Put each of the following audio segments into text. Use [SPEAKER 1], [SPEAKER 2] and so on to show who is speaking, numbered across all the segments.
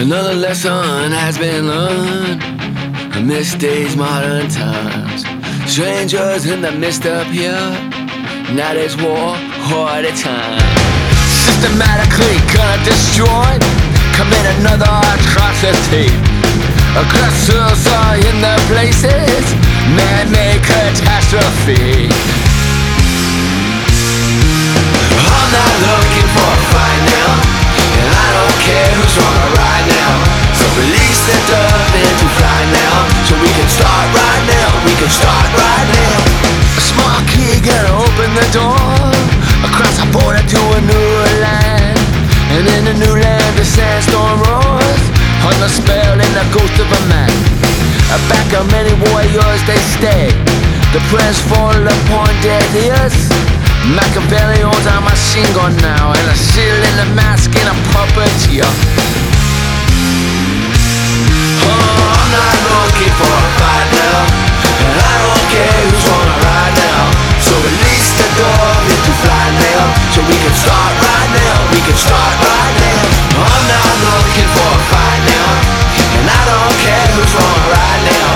[SPEAKER 1] Another lesson has been learned amidst these modern times. Strangers in the mist appear. Now there's war all the time. Systematically gonna destroy, commit another atrocity. Aggressors are in their places, man-made catastrophe. To a new land, and in the new land the sandstorm roars on the spell and the ghost of a man. Back of many warriors they stay. The prayers fall upon dead ears. Machiavelli owns a machine gun now, and a seal in the mask and a puppeteer. We can start right now. I'm not looking for a fight now, and I don't care who's on a ride now.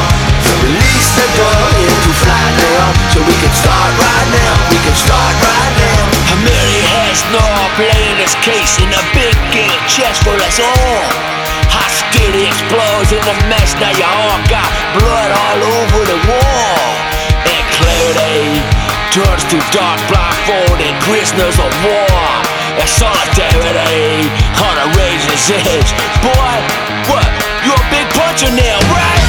[SPEAKER 1] So release the door into fly now, so we can start right now. We can start right now.
[SPEAKER 2] Mary has no playing this case in a big game chest for us all. Hostility explodes in the mess, now you all got blood all over the wall. And clarity turns to dark, blindfolded prisoners of war. Solidarity on a razor's edge. Boy, what? You're a big puncher now, right?